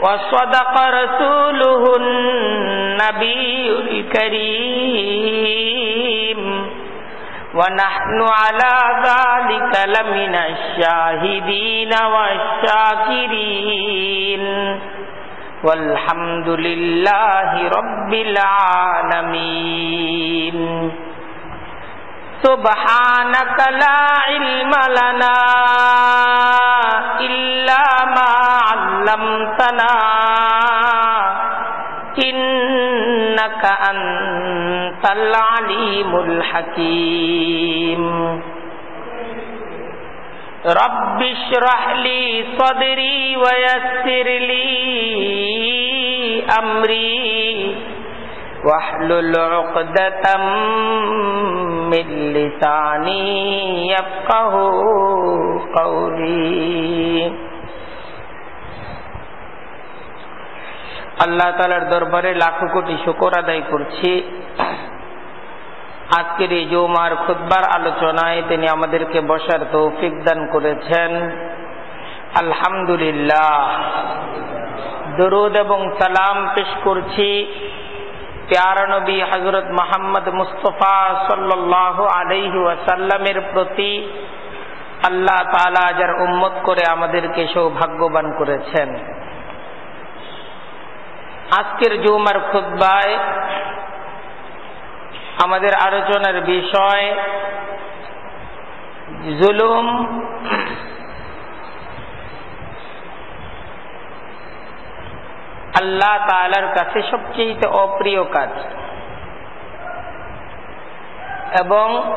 وصدق رسوله النبي الكريم ونحن على ذلك لمن الشاهدين والشاكرين والحمد لله رب العالمين سبحانك لا علم لنا إلا ما علمتنا إنك أنت العليم الحكيم. رب اشرح لي صدري ويسر لي أمري واحلل عقدة من لساني يفقه قولي. আল্লাহ তালার দরবারে লাখো কোটি শুকর আদায় করছি। আজকের এই জৌমার খুদ্বার আলোচনায় তিনি আমাদেরকে বসার তৌফিক দান করেছেন। আলহামদুলিল্লাহ। দরুদ এবং সালাম পেশ করছি প্যারা নবী হজরত মোহাম্মদ মুস্তফা সাল্লাহ আলহি ওয়াসাল্লামের প্রতি আল্লাহ তালা যার উম্মত করে আমাদেরকে সৌভাগ্যবান করেছেন। আজকের জুমার খুদ্বায় আমাদের আলোচনার বিষয় জুলুম আল্লাহ তালার কাছে সবচেয়ে অপ্রিয় কাজ। এবং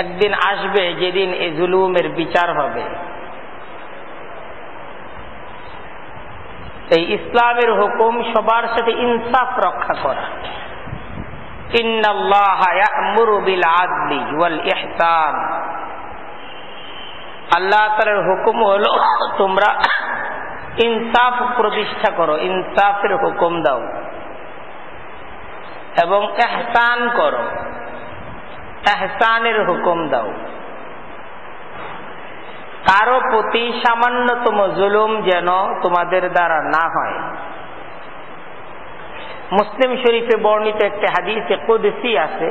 একদিন আসবে যেদিন এই জুলুমের বিচার হবে। এই ইসলামের হুকুম সবার সাথে ইনসাফ রক্ষা করা। আল্লাহ তালার হুকুম হলো, তোমরা ইনসাফ প্রতিষ্ঠা করো, ইনসাফের হুকুম দাও। এবং এহসান করো এহসানের হুকুম দাও। কারো প্রতি সামান্যতম জুলুম যেন তোমাদের দ্বারা না হয় মুসলিম শরীফে বর্ণিত একটি হাদিসে কুদসি আছে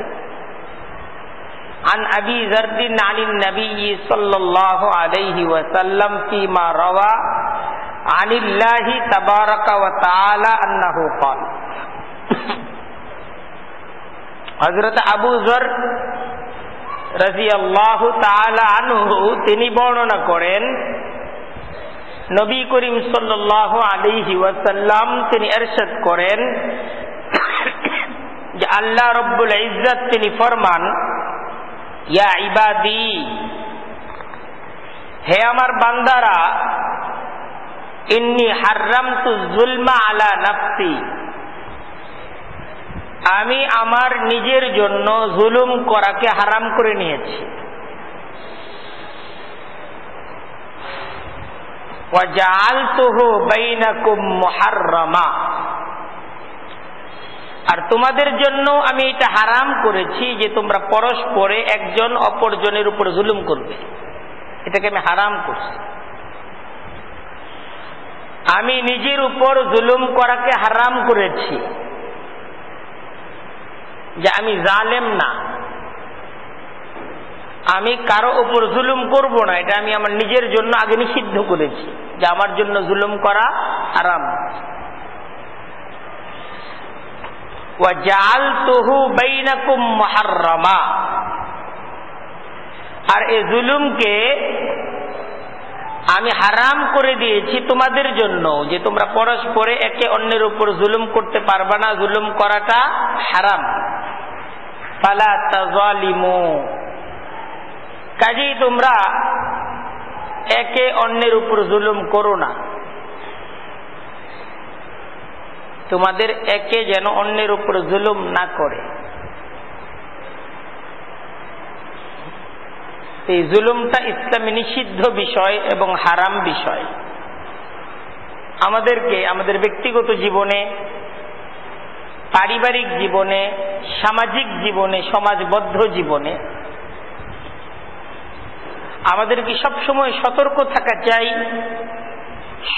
عن أبي ذر عن النبي صلى الله عليه وسلم فيما روى عن الله تبارك وتعالى أنه قال হজরত আবু জর রাজি আল্লাহ আনহু তিনি বর্ণনা করেন নবী করিম সাল্লাহ আলিহি ওয়াসাল্লাম তিনি এরশাদ করেন যে আল্লাহ রব্বুল ইজ্জত তিনি ফরমান ইয়া ইবাদি, হে আমার বান্দারা, ইন্নি হার্রাম তু জুলমা আলা নাফসি আমি আমার নিজের জন্য জুলুম করাকে হারাম করে নিয়েছি। আর তোমাদের জন্য আমি এটা হারাম করেছি যে তোমরা পরস্পরে একজন অপরজনের উপর জুলুম করবে। এটাকে আমি হারাম করছি। আমি নিজের উপর জুলুম করাকে হারাম করেছি। যে আমি জালেম না। আমি কারও উপর জুলুম করব না, এটা আমি আমার নিজের জন্য আগে নিষিদ্ধ করেছি যে আমার জন্য জুলুম করা হারাম। আর এ জুলুমকে আমি হারাম করে দিয়েছি তোমাদের জন্য যে তোমরা পরস্পরে একে অন্যের উপর জুলুম করতে পারবা না, জুলুম করাটা হারাম। কাজেই তোমরা একে অন্যের উপর জুলুম করো না। তোমাদের একে যেন অন্যের উপর জুলুম না করে। এই জুলুমটা ইসলামে নিষিদ্ধ বিষয় এবং হারাম বিষয়। আমাদেরকে, আমাদের ব্যক্তিগত জীবনে, পারিবারিক জীবনে, সামাজিক জীবনে, সমাজবদ্ধ জীবনে আমাদেরকে সবসময় সতর্ক থাকা চাই,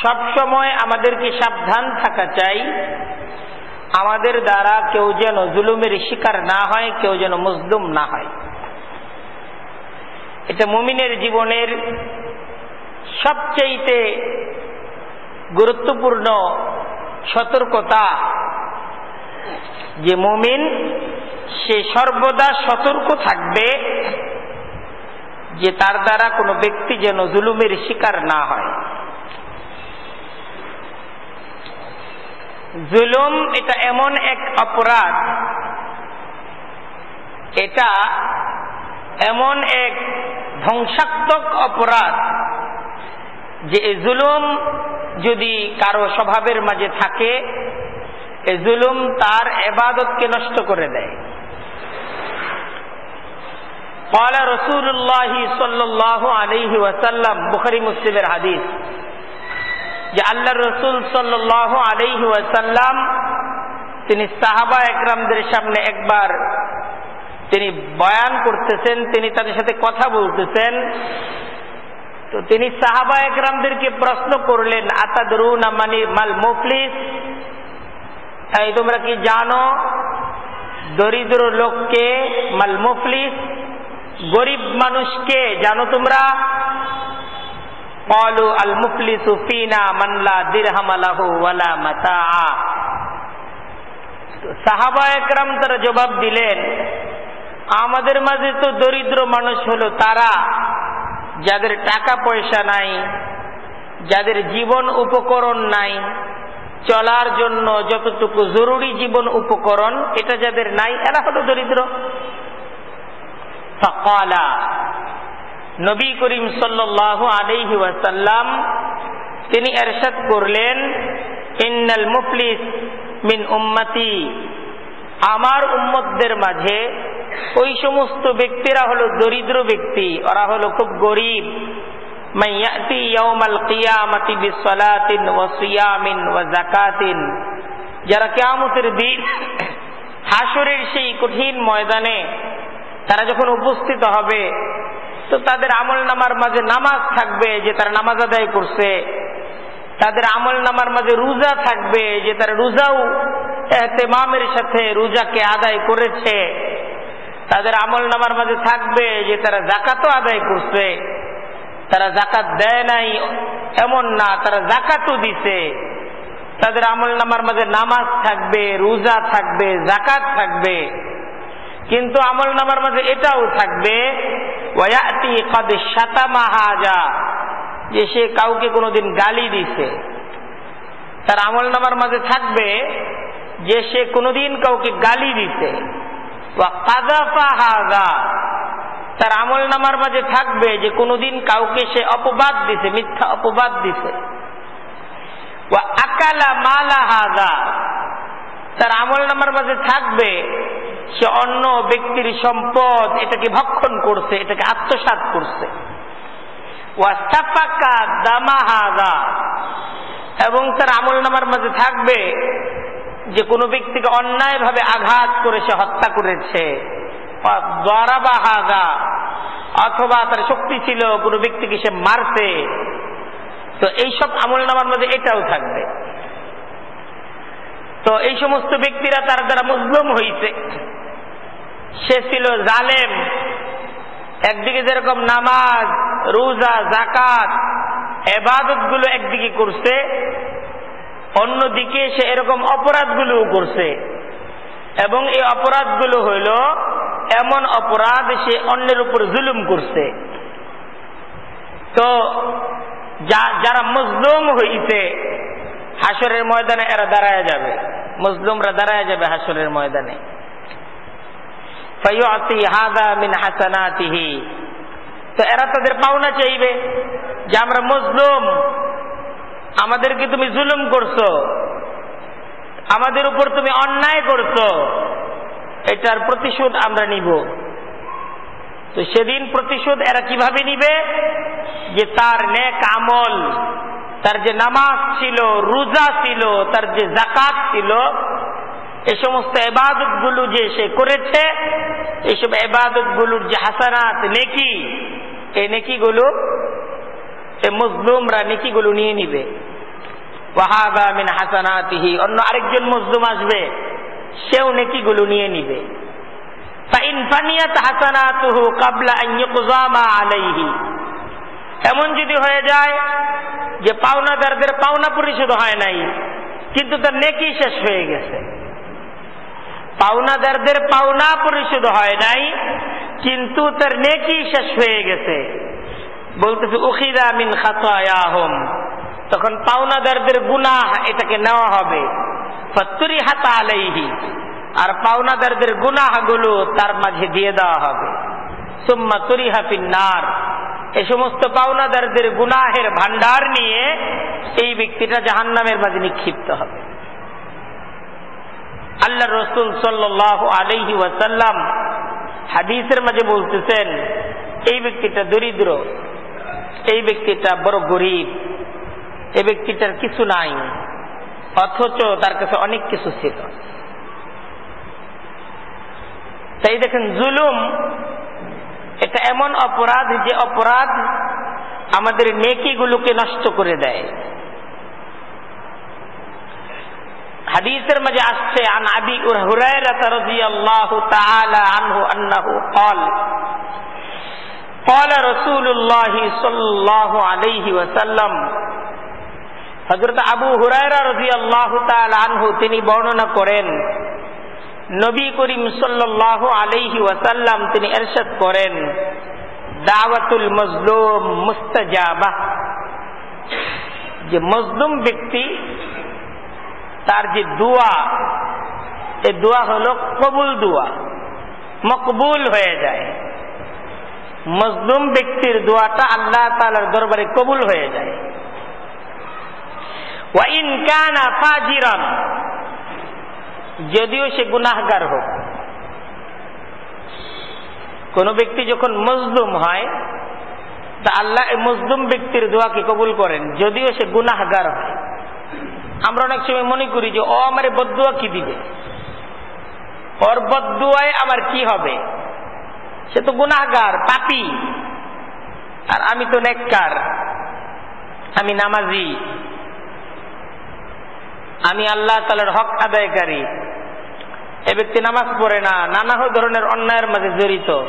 সবসময় আমাদেরকে সাবধান থাকা চাই। আমাদের দ্বারা কেউ যেন জুলুমের শিকার না হয়, কেউ যেন মজলুম না হয়। এটা মুমিনের জীবনের সবচেয়ে গুরুত্বপূর্ণ সতর্কতা যে মুমিন, সে সর্বদা সতর্ক থাকবে যে তার দ্বারা কোনো ব্যক্তি যেন জুলুমের শিকার না হয়। জুলুম এটা এমন এক অপরাধ, এটা এমন এক ধ্বংসাত্মক অপরাধ যে এ জুলুম যদি কারও স্বভাবের মাঝে থাকে, এ জুলুম তার এবাদতকে নষ্ট করে দেয়। কলা রসুল্লাহ সাল্লাহ আলহি ওয়াসাল্লাম, বুখারি মুসলিমের হাদিস যে আল্লাহ রসুল সাল্লাহ আলহি ওয়াসাল্লাম, তিনি সাহাবা একরামদের সামনে একবার তিনি বয়ান করতেছেন, তিনি তাদের সাথে কথা বলতেছেন। তো তিনি সাহাবা একরামদেরকে প্রশ্ন করলেন, আতাদরুন আমানি মাল মুফলিস? তাই তোমরা কি জানো দরিদ্র লোককে মাল মুফলিস? গরিব মানুষকে, জানো তোমরা? পলু আল মুফলিসু ফিনা মানলা দিরহাম আলাহু ওয়ালা মাতা সাহাবা একরাম তারা জবাব দিলেন আমাদের মাঝে তো দরিদ্র মানুষ হলো তারা, যাদের টাকা পয়সা নাই, যাদের জীবন উপকরণ নাই, চলার জন্য যতটুকু জরুরি জীবন উপকরণ, এটা যাদের নাই, এরা হলো দরিদ্র। ফকালা, নবী করিম সাল্লাহ আলহি ওয়াসাল্লাম তিনি এরশাদ করলেন, ইন্নাল মুফলিস মিন উম্মতি। আমার উম্মতদের মাঝে ওই সমস্ত ব্যক্তিরা হলো দরিদ্র ব্যক্তি, ওরা হলো খুব গরিব। যারা কিয়ামতের দিন হাসরের সেই কঠিন ময়দানে তারা যখন উপস্থিত হবে, তো তাদের আমল নামার মাঝে নামাজ থাকবে যে তারা নামাজ আদায় করছে। তাদের আমল নামার মাঝে রোজা থাকবে যে তারা রোজাও এহতেমামের সাথে রোজাকে আদায় করেছে। তাদের আমল নামার মাঝে থাকবে যে তারা জাকাতও আদায় করছে। তারা জাকাত দেয় নাই, এমন না, তারা জাকাতও দিছে। তাদের আমল নামার মাঝে নামাজ থাকবে, রোজা থাকবে জাকাত থাকবে। কিন্তু আমল নামার মাঝে এটাও থাকবে যে সে কাউকে কোনোদিন গালি দিছে। তার আমল নামার মাঝে থাকবে যে সে কোনোদিন কাউকে গালি দিছে। তার আমল নামার মাঝে থাকবে যে কোনোদিন কাউকে সে অপবাদ দিছে, মিথ্যা অপবাদ দিছে। আকালা মালা হাদা তার আমল নামার মাঝে থাকবে সে অন্য ব্যক্তির সম্পদ এটাকে ভক্ষণ করছে, এটাকে আত্মসাত করছে। এবং তার আমল নামার মাঝে থাকবে যে কোনো ব্যক্তিকে অন্যায়ভাবে আঘাত করে সে হত্যা করেছে। অথবা তার শক্তি ছিল, কোনো ব্যক্তিকে সে মারছে। তো এইসব আমল নামার মধ্যে এটাও থাকবে। তো এই সমস্ত ব্যক্তিরা তার দ্বারা মজলুম হইছে। সে ছিল জালেম। একদিকে যেরকম নামাজ, রোজা জাকাত এবাদতগুলো একদিকে করছে অন্যদিকে সে এরকম অপরাধগুলোও করছে। এবং এই অপরাধগুলো হইল, এমন অপরাধ সে অন্যের উপর জুলুম করছে। তো যারা মজলুম হইছে, হাসরের ময়দানে এরা দাঁড়ায় যাবে। মজলুমরা দাঁড়ায় যাবে হাসরের ময়দানে। তো এরা তাদের পাওনা চাইবে যে আমরা মজলুম। আমাদেরকে তুমি জুলুম করছ। আমাদের উপর তুমি অন্যায় করছ। এটার প্রতিশোধ আমরা নিব। তো সেদিন প্রতিশোধ এরা কীভাবে নিবে? যে তার নেক আমল, তার যে নামাজ ছিল, রোজা ছিল, তার যে জাকাত ছিল, এ সমস্ত এবাদতগুলো যে সে করেছে এইসব এবাদতগুলোর যে হাসানাত নেকি এই নেকিগুলো, এ মুসলুমরা নেকিগুলো নিয়ে নিবে। ওয়াহাবা মিন হাসানাতিহি, অন্য আরেকজন মজলুম আসবে, সেও নেকিগুলো নিয়ে নিবে। এমন যদি হয়ে যায় যে পাওনাদারদের পাওনা পরিশোধ হয় নাই, কিন্তু তার নেকি শেষ হয়ে গেছে। পাওনাদারদের পাওনা পরিশোধ হয় নাই, কিন্তু তার নেকি শেষ হয়ে গেছে। বলতেছে, উখিদা মিন খাতায়াহুম। তখন পাওনাদারদের গুনাহ এটাকে নেওয়া হবে। ফত্তুরি হাতা আলাইহি। আর পাওনাদারদের গুনাহগুলো তার মাঝে দিয়ে দেওয়া হবে। সুম্মা তুরিহা নার এ সমস্ত পাওনাদারদের গুনাহের ভান্ডার নিয়ে এই ব্যক্তিটা জাহান্নামের মাঝে নিক্ষিপ্ত হবে। আল্লাহ রসুল সাল্লাহ আলহি ওয়াসাল্লাম হাদিসের মাঝে বলতেছেন, এই ব্যক্তিটা দরিদ্র, এই ব্যক্তিটা বড় গরিব। এই ব্যক্তিটার কিছু নাই অথচ তার কাছে অনেক কিছু ছিল তাই দেখেন জুলুম এটা এমন অপরাধ যে অপরাধ আমাদের নেকিগুলোকে নষ্ট করে দেয় হাদিসের মাঝে আসছে আন আবি হুরায়রা রাদিয়াল্লাহু তাআলা আনহু আন্নাহু قال قال رسول الله صلى الله عليه وسلم হযরত আবু হুরায়রা রাদিয়াল্লাহু তাআলা আনহু তিনি বর্ণনা করেন, নবী করিম সাল্লাল্লাহু আলাইহি ওয়াসাল্লাম তিনি এরশাদ করেন, দাওয়াতুল মজলুম মুস্তাজাবা। যে মজলুম ব্যক্তি, তার যে দোয়া, এ দোয়া হলো কবুল দোয়া, মকবুল হয়ে যায়। মজলুম ব্যক্তির দোয়াটা আল্লাহ তালার দরবারে কবুল হয়ে যায়। ওয়াইন কানা ফাজিরান। যদিও সে গুনাহগার হোক। কোন ব্যক্তি যখন মজলুম হয়, তা আল্লাহ মজলুম ব্যক্তির দোয়াকে কবুল করেন, যদিও সে গুনাহগার হয়। আমরা অনেক সময় মনে করি যে, ও আমার বদুয়া কি দিবে? ওর বদুয়ায় আমার কি হবে? সে তো গুনাহগার, পাপি। আর আমি তো নেককার। আমি নামাজি। আমি আল্লাহ তালার হক আদায়কারী। এ ব্যক্তি নামাজ পড়ে না, নানা ধরনের অন্যায়ের মাঝে জড়িত।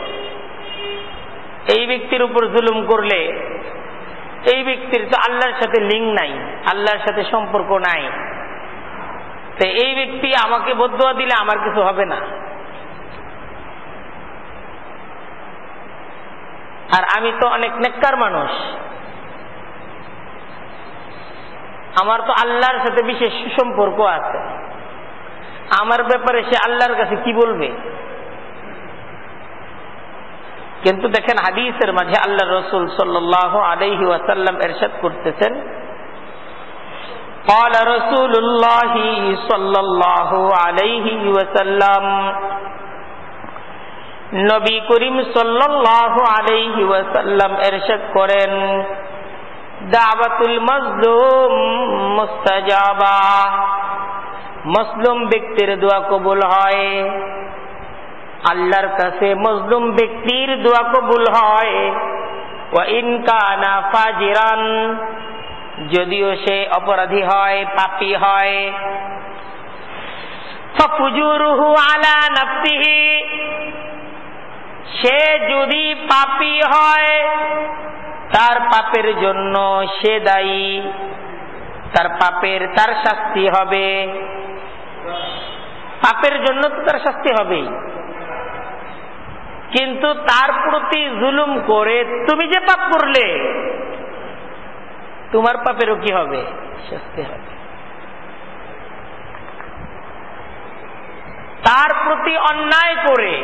এই ব্যক্তির উপর জুলুম করলে, এই ব্যক্তির তো আল্লাহর সাথে লিঙ্ক নাই, আল্লাহর সাথে সম্পর্ক নাই। তো এই ব্যক্তি আমাকে বদুয়া দিলে আমার কিছু হবে না। আর আমি তো অনেক নেককার মানুষ। আমার তো আল্লাহর সাথে বিশেষ সুসম্পর্ক আছে আমার ব্যাপারে সে আল্লাহর কাছে কি বলবে কিন্তু দেখেন হাদিসের মাঝে আল্লাহ রসুল সাল্লাহ আলহি ওয়াসাল্লাম এরশাদ করতেছেন قال رسول الله صلى الله عليه وسلم নবী করিম সাল্লাল্লাহু আলাইহি ওয়াসাল্লাম ইরশাদ করেন দাওয়াতুল মাজলুম মুস্তাজাবা। মজলুম ব্যক্তির দোয়া কবুল হয়। আল্লাহর কাছে মজলুম ব্যক্তির দোয়া কবুল হয়। ওয়া ইন কানা ফাজিরান, যদিও সে অপরাধী হয়, পাপী হয়। আলা সে যদি পাপী হয় তার পাপের জন্য সে দায়ী। তার পাপের তার শাস্তি হবে। পাপের জন্য তো তার শাস্তি হবেই। কিন্তু তার প্রতি জুলুম করে তুমি যে পাপ করলে, তোমার পাপেরও কি হবে? শাস্তি হবে। তার প্রতি অন্যায় করে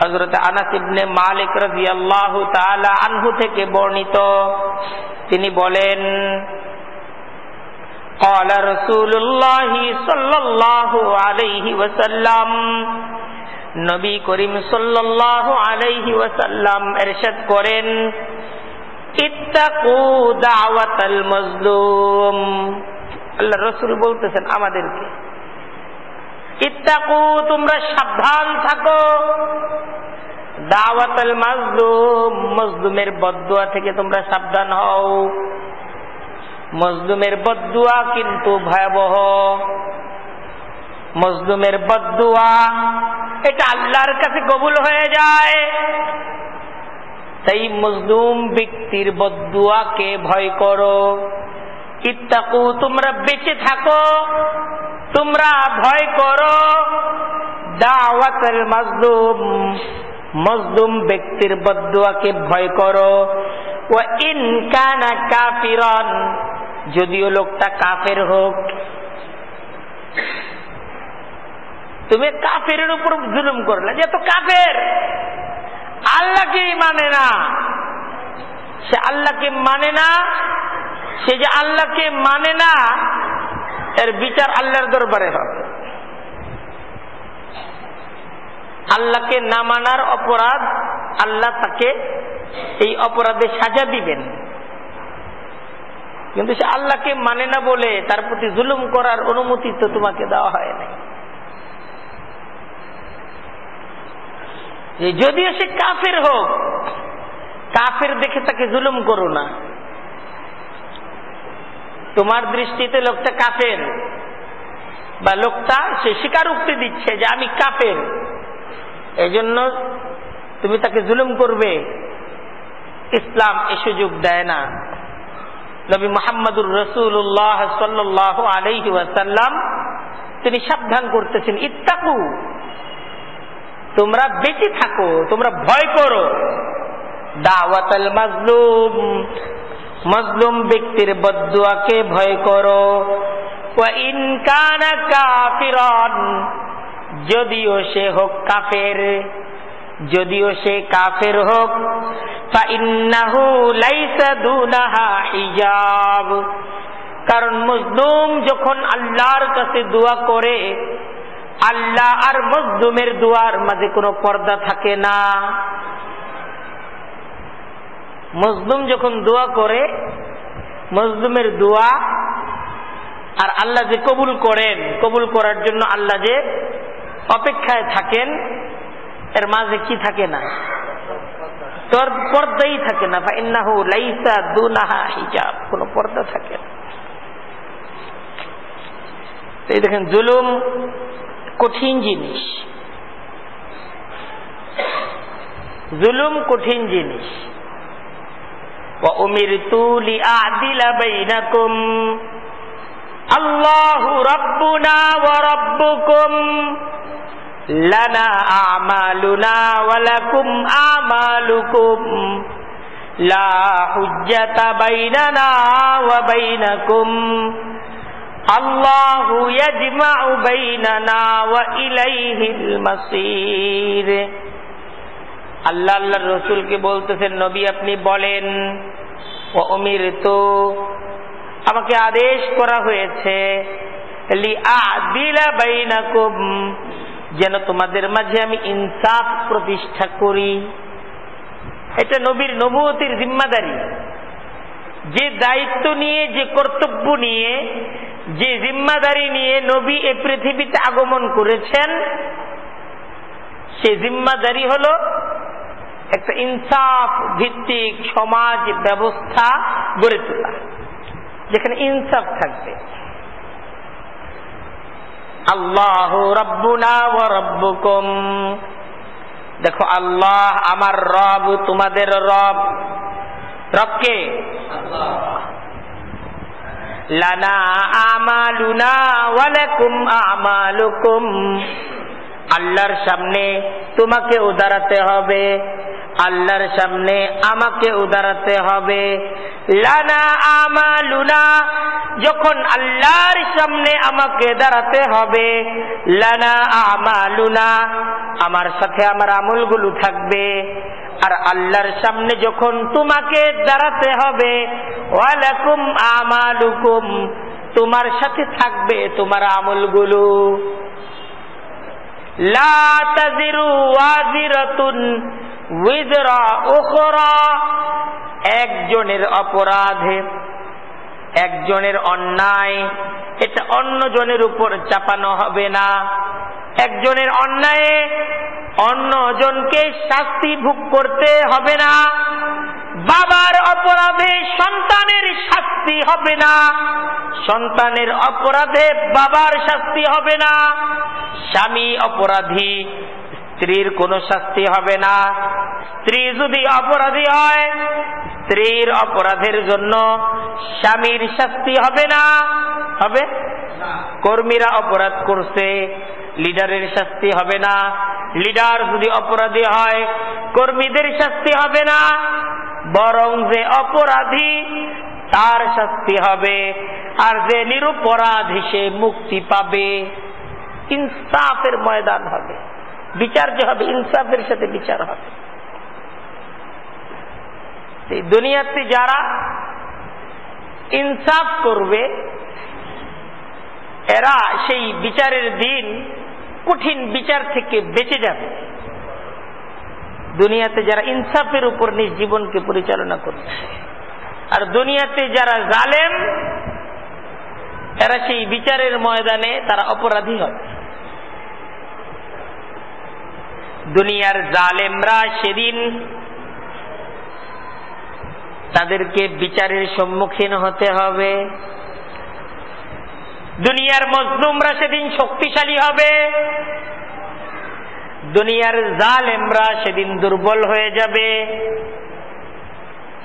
হজরত আনাস ইবনে মালিক রাদিয়াল্লাহু তাআলা আনহু থেকে বর্ণিত তিনি বলেন قال رسول الله صلى الله عليه وسلم নবী করিম সাল্লাল্লাহু আলাইহি ওয়াসাল্লাম ইরশাদ করেন ইত্তাকু দাওয়াতাল মাজলুম আল্লাহ রাসূল বলতেছেন আমাদেরকে ইত্তাকু, তোমরা সাবধান থাকো। দাওয়াতাল মাজলুম, মজলুমের বদুয়া থেকে তোমরা সাবধান হও। মজলুমের বদুয়া কিন্তু ভয়াবহ। মজলুমের বদুয়া এটা আল্লাহর কাছে কবুল হয়ে যায়। তাই মজলুম ব্যক্তির বদুয়াকে ভয় করো। ইত্তাকু, তোমরা বেঁচে থাকো। তোমরা ভয় করো। দাওয়াতের মজলুম মজলুম ব্যক্তির বদুয়াকে ভয় করো। ও ইন কানা কাফিরন, যদিও লোকটা কাফের হোক। তুমি কাফের উপর জুলুম করলে যে তো কাফের। আল্লাহকে মানে না? সে আল্লাহকে মানে না? সে যে আল্লাহকে মানে না? এর বিচার আল্লাহর দরবারে হবে। আল্লাহকে না মানার অপরাধ আল্লাহ তাকে এই অপরাধে সাজা দিবেন। কিন্তু সে আল্লাহকে মানে না বলে তার প্রতি জুলুম করার অনুমতি তো তোমাকে দেওয়া হয় নাই। যদিও সে কাফের হোক, কাফের দেখে তাকে জুলুম করো না। তোমার দৃষ্টিতে লোকটা কাফের। বা লোকটা সে স্বীকারোক্তি দিচ্ছে যে আমি কাফের। এই জন্য তুমি তাকে জুলুম করবে। ইসলাম এ সুযোগ দেয় না। নবী মোহাম্মদুর রসুল্লাহ সাল্লাহ আলহি ওয়াসাল্লাম তিনি সাবধান করতেছেন, ইত্তাকু, তোমরা বেঁচে থাকো, তোমরা ভয় করো। দাওয়াতাল মাজলুম মজলুম ব্যক্তির বদুয়াকে ভয় করো। যদিও সে হোক কাফের, যদিও সে কাফের হোক কারণ মজলুম যখন আল্লাহর কাছে দোয়া করে, আল্লাহ আর মজলুমের দুয়ার মাঝে কোনো পর্দা থাকে না। মজলুম যখন দোয়া করে, মজলুমের দোয়া আর আল্লাহ যে কবুল করেন, কবুল করার জন্য আল্লাহ যে অপেক্ষায় থাকেন, এর মাঝে কি থাকে না? তোর পর্দাই থাকে না। বা ইন্নাহু লাইসা দুনাহা হিজাব। কোনো পর্দা থাকে না। এই দেখেন, জুলুম কঠিন জিনিস। জুলুম কঠিন জিনিস। আল্লাহু রব্বুনা ওয়া রব্বুকুম লানা আমালুনা ওয়া লাকুম আমালুকুম লা হুজ্জাতা বাইনানা ওয়া বাইনাকুম আল্লাহু ইয়াজমাউ বাইনানা ওয়া ইলাইহিল মাসির আল্লাহ আল্লাহর রসুলকে বলতেছেন, নবী, আপনি বলেন অমির তো আমাকে আদেশ করা হয়েছে যেন তোমাদের মাঝে আমি ইনসাফ প্রতিষ্ঠা করি। এটা নবীর নবতির জিম্মাদারি। যে দায়িত্ব নিয়ে, যে কর্তব্য নিয়ে, যে জিম্মাদারি নিয়ে নবী এ পৃথিবীতে আগমন করেছেন, সে জিম্মাদারি হল একটা ইনসাফ ভিত্তিক সমাজ ব্যবস্থা গড়ে তোলা। যেখানে ইনসাফ থাকবে। আল্লাহ রব্বুনা রব্বুকুম। দেখো, আল্লাহ আমার রব, তোমাদের রব। রবকে? আল্লাহর সামনে তোমাকে উদারাতে হবে। আল্লাহর সামনে আমাকে উদারাতে হবে। লানা আমালুনা, যখন আল্লাহর সামনে আমাকে দাঁড়াতে হবে, লানা আমালুনা, আমার সাথে আমার আমলগুলো থাকবে। আর আল্লাহর সামনে যখন তোমাকে দাঁড়াতে হবে, ওয়ালাকুম আমালুকুম, তোমার সাথে থাকবে তোমার আমলগুলো। লা তাজিরু ওয়াজিরাতুন উইজরা ওখরা একজনের অপরাধে, একজনের অন্যায়, এটা অন্যজনের উপর চাপানো হবে না। একজনের অন্যায়ে অন্যজনকে শাস্তি ভোগ করতে হবে না। বাবার অপরাধে সন্তানের শাস্তি হবে না। সন্তানের অপরাধে বাবার শাস্তি হবে না। স্বামী অপরাধী স্ত্রীর কোনো শাস্তি হবে না। স্ত্রী যদি অপরাধী হয়, স্ত্রীর অপরাধের জন্য স্বামীর শাস্তি হবে না। হবে? কর্মীরা অপরাধ করছে, লিডারের শাস্তি হবে না। লিডার যদি অপরাধী হয়, কর্মীদের শাস্তি হবে না। বরং যে অপরাধী, তার শাস্তি হবে। আর যে নিরপরাধী, সে মুক্তি পাবে। ইনসাফের ময়দান হবে। বিচার যে হবে, ইনসাফের সাথে বিচার হবে। দুনিয়াতে যারা ইনসাফ করবে, এরা সেই বিচারের দিন কঠিন বিচার থেকে বেঁচে যাবে। দুনিয়াতে যারা ইনসাফের উপর নিজ জীবনকে পরিচালনা করবে আর দুনিয়াতে যারা জালেম, এরা সেই বিচারের ময়দানে তারা অপরাধী হবে দুনিয়ার জালেমরা সেদিন তাদেরকে বিচারের সম্মুখীন হতে হবে। দুনিয়ার মজলুমরা সেদিন শক্তিশালী হবে। দুনিয়ার জালেমরা সেদিন দুর্বল হয়ে যাবে।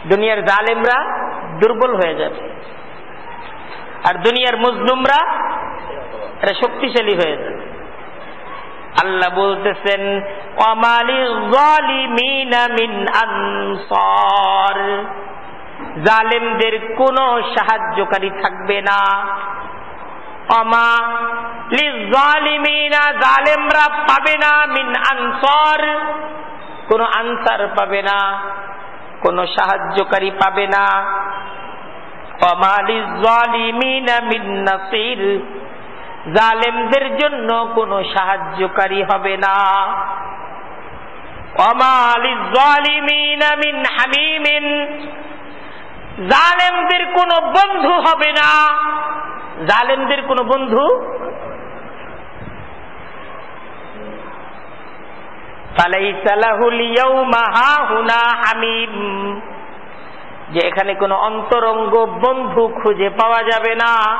দুনিয়ার জালেমরা দুর্বল হয়ে যাবে। আর দুনিয়ার মজলুমরা এরা শক্তিশালী হয়ে যাবে। আল্লাহ বলতেছেন জালেমদের কোন সাহায্যকারী থাকবে না। অমা জালেমরা পাবে না মিন আনসর। কোন আনসার পাবে না, কোন সাহায্যকারী পাবে না। জালেমদের জন্য কোন সাহায্যকারী হবে না। জালেমদের কোন বন্ধু হবে না। জালেমদের কোন বন্ধু? যে এখানে কোন অন্তরঙ্গ বন্ধু খুঁজে পাওয়া যাবে না।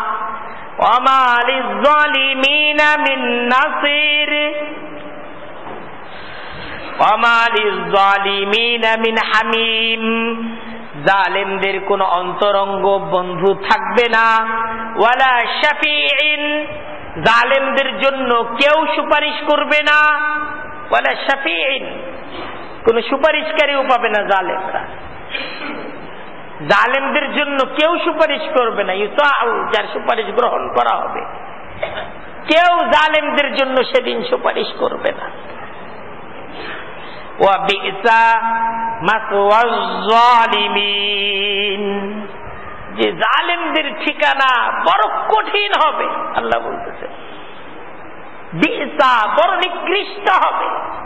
জালেমদের কোন অন্তরঙ্গ বন্ধু থাকবে না। ওয়ালা শাফিইন জালেমদের জন্য কেউ সুপারিশ করবে না। ওয়ালা শাফিইন কোন সুপারিশকারীও পাবে না জালেমরা। জালেমদের জন্য কেউ সুপারিশ করবে না। ইউতাউ যার সুপারিশ গ্রহণ করা হবে। কেউ জালেমদের জন্য সেদিন সুপারিশ করবে না। যে জালেমদের ঠিকানা বড় কঠিন হবে, আল্লাহ বলতেছে। বিসা বড় নিকৃষ্ট হবে।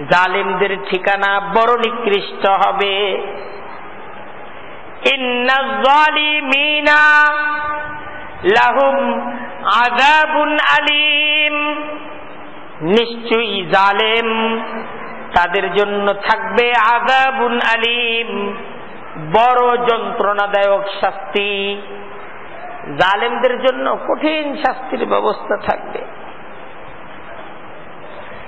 জালিমদের ঠিকানা বড় নিকৃষ্ট হবে। লাহুম আদাবুন আলিম। নিশ্চয়ই জালেম, তাদের জন্য থাকবে আদাবুন আলিম। বড় যন্ত্রণাদায়ক শাস্তি। জালেমদের জন্য কঠিন শাস্তির ব্যবস্থা থাকবে।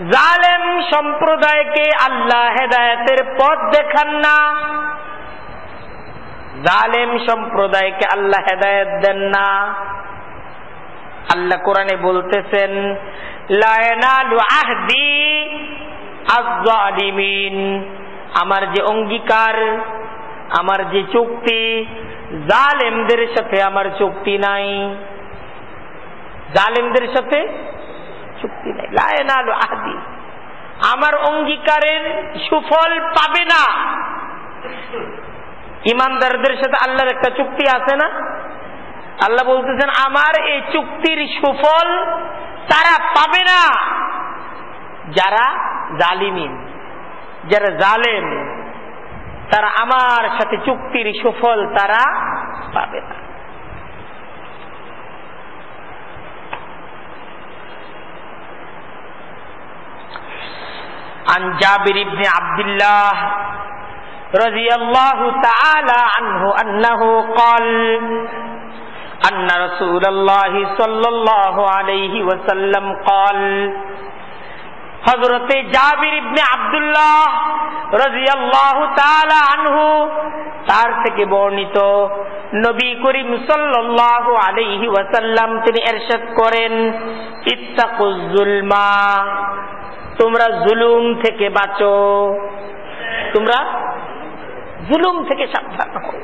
জালেম সম্প্রদায়কে আল্লাহ হেদায়তের পথ দেখান না। জালেম সম্প্রদায়কে আল্লাহ হেদায়ত দেন না। আল্লাহ কোরআনে বলতেছেন আমার যে অঙ্গীকার, আমার যে চুক্তি, জালেমদের সাথে আমার চুক্তি নাই। জালেমদের সাথে চুক্তি নাই। লায়নালু আহদি। আমার অঙ্গীকারের সুফল পাবে না। ইমানদারদের সাথে আল্লাহর একটা চুক্তি আছে না? আল্লাহ বলতেছেন, আমার এই চুক্তির সুফল তারা পাবে না। যারা জালিমিন, যারা জালেম, তারা আমার সাথে চুক্তির সুফল তারা পাবে না। عن جابر بن عبد الله رضي الله تعالى عنه أنه قال أن رسول الله صلى الله عليه وسلم قال হজরতে জাবির ইবনে আবদুল্লাহ রাজিয়াল্লাহু তাআলা আনহু তার থেকে বর্ণিত নবী করিম সাল্লাল্লাহু আলাইহি ওয়াসাল্লাম তিনি এরশাদ করেন ইত্তাকুজ জুলমা তোমরা জুলুম থেকে বাঁচো। তোমরা জুলুম থেকে সাবধান হও।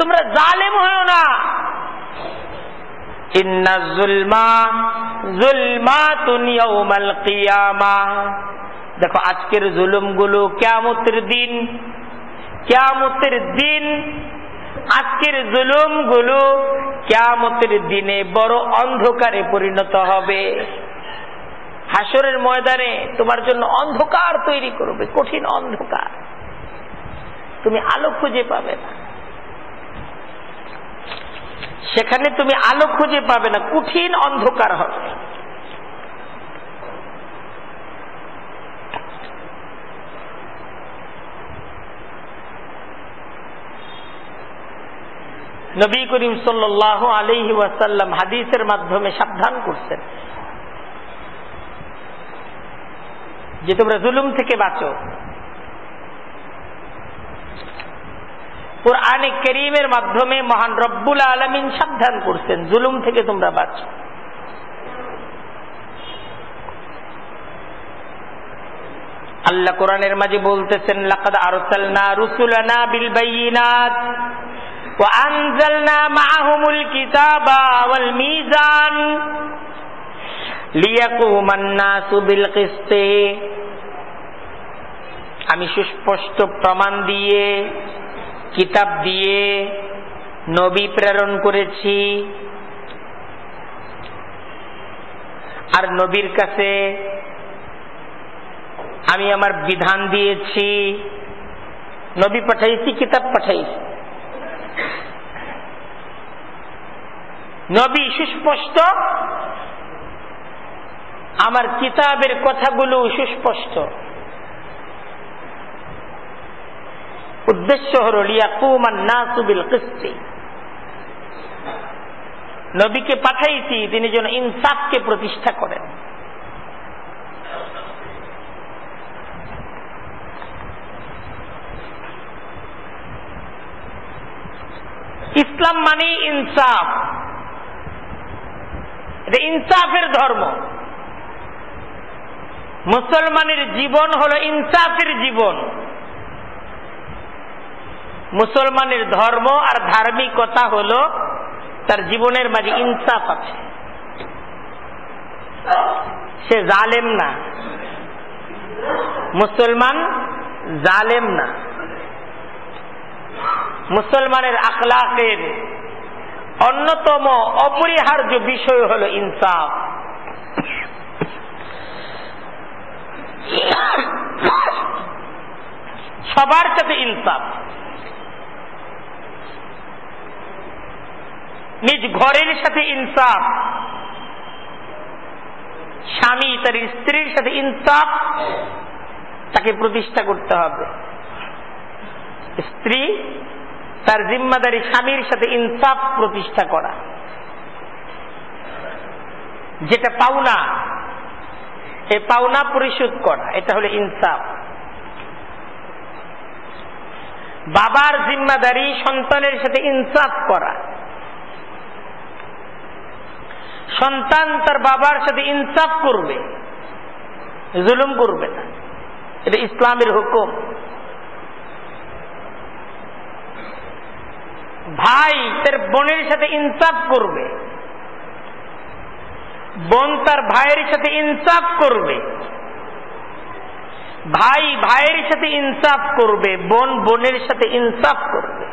তোমরা জালেম হও না। ইন্না জুলমা, জুলমাতুন ইয়াউমাল কিয়ামা। দেখো, আজকের জুলুমগুলো কিয়ামতের দিন কিয়ামতের দিন, আজকের জুলুমগুলো কিয়ামতের দিনে বড় অন্ধকারে পরিণত হবে। হাসরের ময়দানে তোমার জন্য অন্ধকার তৈরি করবে, কঠিন অন্ধকার। তুমি আলো খুঁজে পাবে না। সেখানে তুমি আলো খুঁজে পাবে না, কঠিন অন্ধকার হবে। নবী করিম সাল্লাহ আলহি ওয়াসাল্লাম হাদিসের মাধ্যমে সাবধান করছেন। যে তোমরা জুলুম থেকে বাঁচো। কোরআনে করিমের মাধ্যমে মহান রব্বুল আলমিন সাবধান করছেন, জুলুম থেকে তোমরা বাঁচো। আল্লাহ কোরআনের মাঝে বলতেছেন, লাকাদ আরসালনা রুসুলানা বিল বাইয়িনাত ওয়া আনজালনা মাআহুমুল কিতাবা ওয়াল মিজান। আমি সুস্পষ্ট প্রমাণ দিয়ে, কিতাব দিয়ে নবী প্রেরণ করেছি। আর নবীর কাছে আমি আমার বিধান দিয়েছি। নবী পাঠাইছি, কিতাব পাঠাইছি। নবী সুস্পষ্ট আমার কিতাবের কথাগুলো সুস্পষ্ট। উদ্দেশ্য হল লিয়াকুমান নাসুবিল কিস্তি। নবীকে পাঠাইছি, তিনি যেন ইনসাফকে প্রতিষ্ঠা করেন। ইসলাম মানে ইনসাফ। ইনসাফের ধর্ম। মুসলমানের জীবন হল ইনসাফের জীবন। মুসলমানের ধর্ম আর ধার্মিকতা হল তার জীবনের মাঝে ইনসাফ আছে। সে জালেম না। মুসলমান জালেম না। মুসলমানের আখলাকের অন্যতম অপরিহার্য বিষয় হল ইনসাফ। সবার সাথে ইনসাফ। নিজ ঘরের সাথে ইনসাফ। স্বামী তার স্ত্রীর সাথে ইনসাফ। তাকে প্রতিষ্ঠা করতে হবে। স্ত্রী তার জিম্মাদারি স্বামীর সাথে ইনসাফ প্রতিষ্ঠা করা। যেটা পাওনা এই পাওনা পরিশোধ করা, এটা হলো ইনসাফ। বাবার জিম্মাদারি সন্তানের সাথে ইনসাফ করা। সন্তান তার বাবার সাথে ইনসাফ করবে, জুলুম করবে না। এটা ইসলামের হুকুম। ভাই তার বোনের সাথে ইনসাফ করবে। বোন তার ভাইয়ের সাথে ইনসাফ করবে। ভাই ভাইয়ের সাথে ইনসাফ করবে, বোন বোনের সাথে ইনসাফ করবে।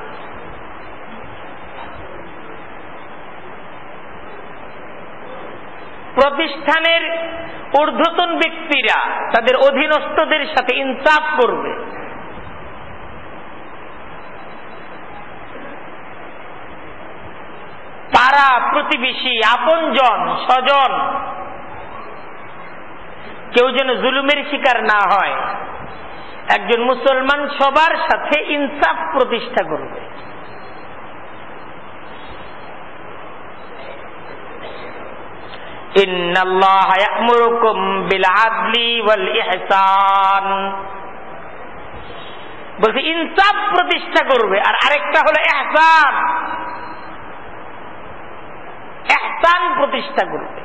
প্রতিষ্ঠানের ঊর্ধ্বতন ব্যক্তিরা তাদের অধীনস্থদের সাথে ইনসাফ করবে। পাড়া প্রতিবেশী, আপনজন, স্বজন। কেউ যেন জুলুমের শিকার না হয়। একজন মুসলমান সবার সাথে ইনসাফ প্রতিষ্ঠা করবে। বলছে, ইনসাফ প্রতিষ্ঠা করবে। আর আরেকটা হলো এহসান এহসান প্রতিষ্ঠা করবে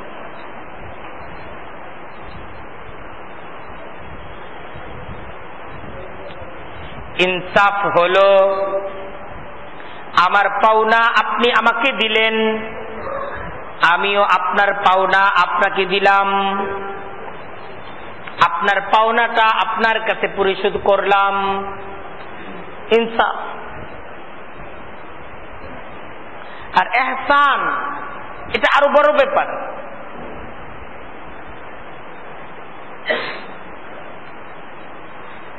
ইনসাফ হল, আমার পাওনা আপনি আমাকে দিলেন, আমিও আপনার পাওনা আপনাকে দিলাম, আপনার পাওনাটা আপনার কাছে পরিশোধ করলাম। ইনসাফ। আর এহসান এটা আরও বড় ব্যাপার।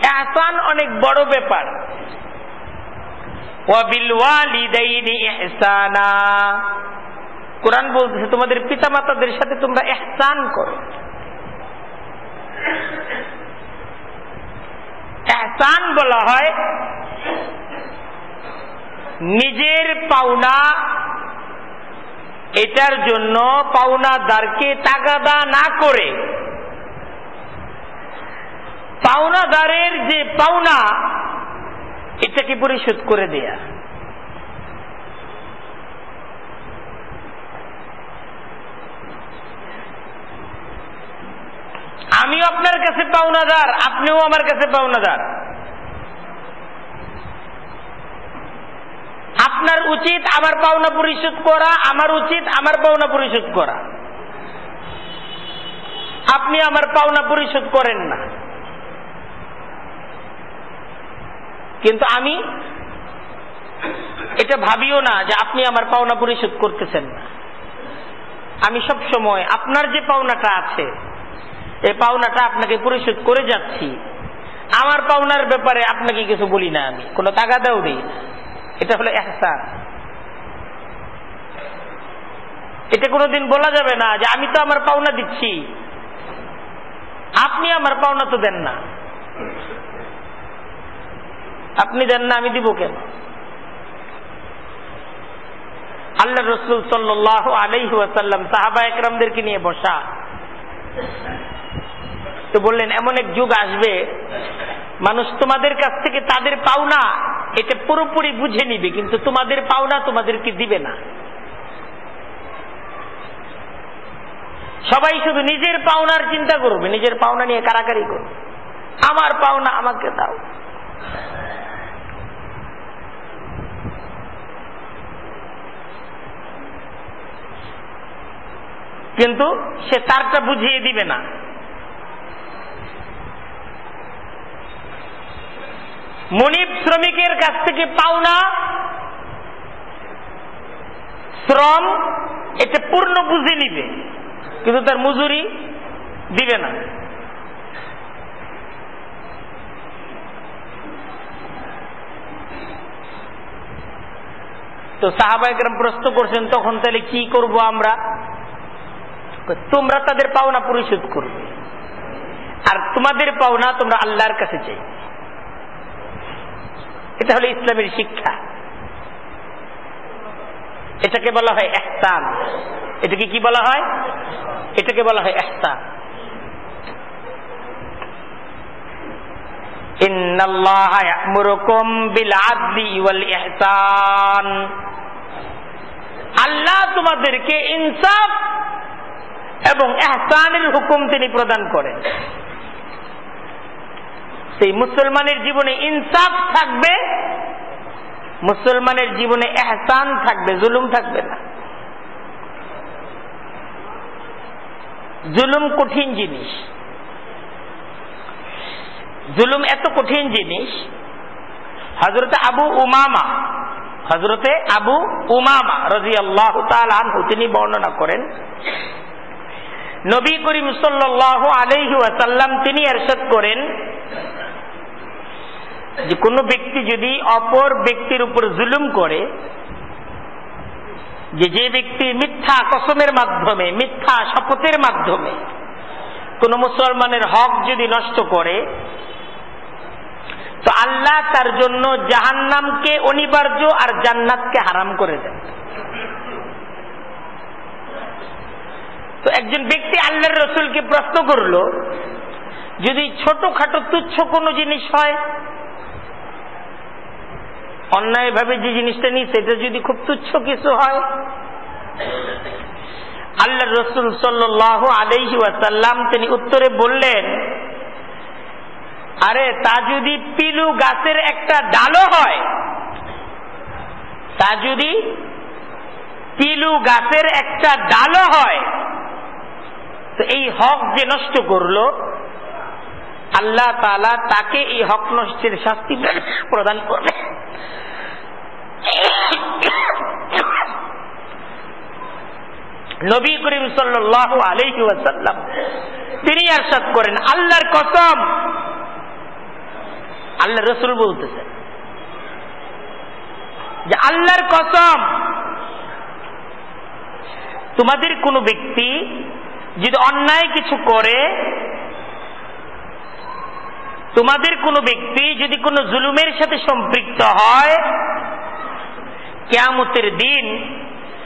এহসান অনেক বড় ব্যাপার। কোরআন বলতেছে, তোমাদের পিতা মাতাদের সাথে তোমরা এহসান করো। এহসান বলা হয় নিজের পাওনা এটার জন্য পাওনাদারকে তাগাদা না করে। পাওনাদারের যে পাওনা, এটাকে পরিশোধ করে দেয়া। আমিও আপনার কাছে পাওনাদার, আপনিও আমার কাছে পাওনাদার। আপনার উচিত আমার পাওনা পরিশোধ করা, আমার উচিত আমার পাওনা পরিশোধ করা। আপনি আমার পাওনা পরিশোধ করেন না। কিন্তু আমি এটা ভাবিও না যে আপনি আমার পাওনা পরিশোধ করতেছেন না। আমি সব সময় আপনার যে পাওনাটা আছে, এই পাওনাটা আপনাকে পরিশোধ করে যাচ্ছি। আমার পাওনার ব্যাপারে আপনাকে কিছু বলি না আমি। কোনো তাগাদাও দিই না এটা হলো এহসান এটা কোনোদিন বলা যাবে না যে আমি তো আমার পাওনা দিচ্ছি। আপনি আমার পাওনা তো দেন না। আপনি দেন না, আমি দিব কেন? আল্লাহ রসুল সাল্লাহ আলাইহাসাল্লাম সাহাবা একরামদেরকে নিয়ে বসা। তো বললেন, এমন এক যুগ আসবে, মানুষ তোমাদের কাছ থেকে তাদের পাওনা এটা পুরোপুরি বুঝে নিবে, কিন্তু তোমাদের পাওনা তোমাদেরকে দিবে না। সবাই শুধু নিজের পাওনার চিন্তা করবে, নিজের পাওনা নিয়ে কারাকারি করবে। আমার পাওনা আমাকে দাও। কিন্তু সে তারটা বুঝিয়ে দিবে না। মনিব শ্রমিকের কাছ থেকে পাওনা শ্রম, এটা পূর্ণ বুঝে নিবে, কিন্তু তার মজুরি দিবে না। তো সাহাবাইকরাম প্রশ্ন করছেন, তখন তাহলে কি করব আমরা? তোমরা তাদের পাওনা পরিশোধ করবে, আর তোমাদের পাওনা তোমরা আল্লাহর কাছে চাই এটা হলো ইসলামের শিক্ষা। এটাকে বলা হয় এহসান এটাকে কি বলা হয়? এটাকে বলা হয় এহসান আল্লাহ তোমাদেরকে ইনসাফ এবং এহসানের হুকুম তিনি প্রদান করেন। সেই মুসলমানের জীবনে ইনসাফ থাকবে, মুসলমানের জীবনে এহসান থাকবে, জুলুম থাকবে না। জুলুম কঠিন জিনিস। জুলুম এত কঠিন জিনিস হজরতে আবু উমামা হজরতে আবু উমামা রাজি আল্লাহ আনহু, তিনি বর্ণনা করেন, নবী করিম সাল্লাহ আলহি ওয়াসাল্লাম তিনি এরশাদ করেন যে কোনো ব্যক্তি যদি অপর ব্যক্তির উপর জুলুম করে, যে যে ব্যক্তি মিথ্যা কসমের মাধ্যমে, মিথ্যা শপথের মাধ্যমে কোন মুসলমানের হক যদি নষ্ট করে, তো আল্লাহ তার জন্য জাহান্নামকে অনিবার্য আর জান্নাতকে হারাম করে দেন। তো একজন ব্যক্তি আল্লাহর রসুলকে প্রশ্ন করল, যদি ছোটখাটো তুচ্ছ কোনো জিনিস হয় অন্যায় ভাবে যে জিনিসটা নিই সেটা যদি খুব তুচ্ছ কিছু হয় আল্লাহ রসুল সাল্লাহ আলহি ওয়াসাল্লাম তিনি উত্তরে বললেন, আরে তা যদি পিলু গাছের একটা ডালও হয়, তা যদি পিলু গাছের একটা ডালও হয়, তো এই হক যে নষ্ট করল, আল্লাহ তালা তাকে এই হক নষ্টের শাস্তি প্রদান করবে নবী করিম সাল্লাহ আলহি ওয়াসাল্লাম, তিনি আরশাদ করেন। আল্লাহর কসম, আল্লাহ রসুল বলতেছেন যে আল্লাহর কসম, তোমাদের কোনো ব্যক্তি যদি অন্যায় কিছু করে, তোমাদের কোনো ব্যক্তি যদি কোনো জুলুমের সাথে সম্পৃক্ত হয় কেয়ামতের দিন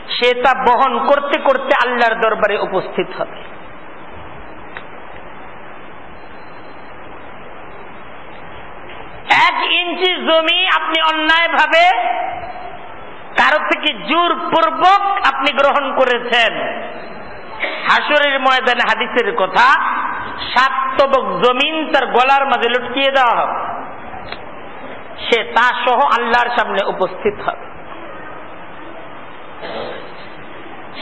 সে তা বহন করতে করতে আল্লাহর দরবারে উপস্থিত হবে। এক ইঞ্চি জমি আপনি অন্যায় ভাবে কারও থেকে জোর পূর্বক আপনি গ্রহণ করেছেন। হাসরের ময়দানে হাদিসের কথা, সাত তবক জমিন তার গলার মাঝে লটকিয়ে দেওয়া হবে। সে তা সহ আল্লাহর সামনে উপস্থিত হবে।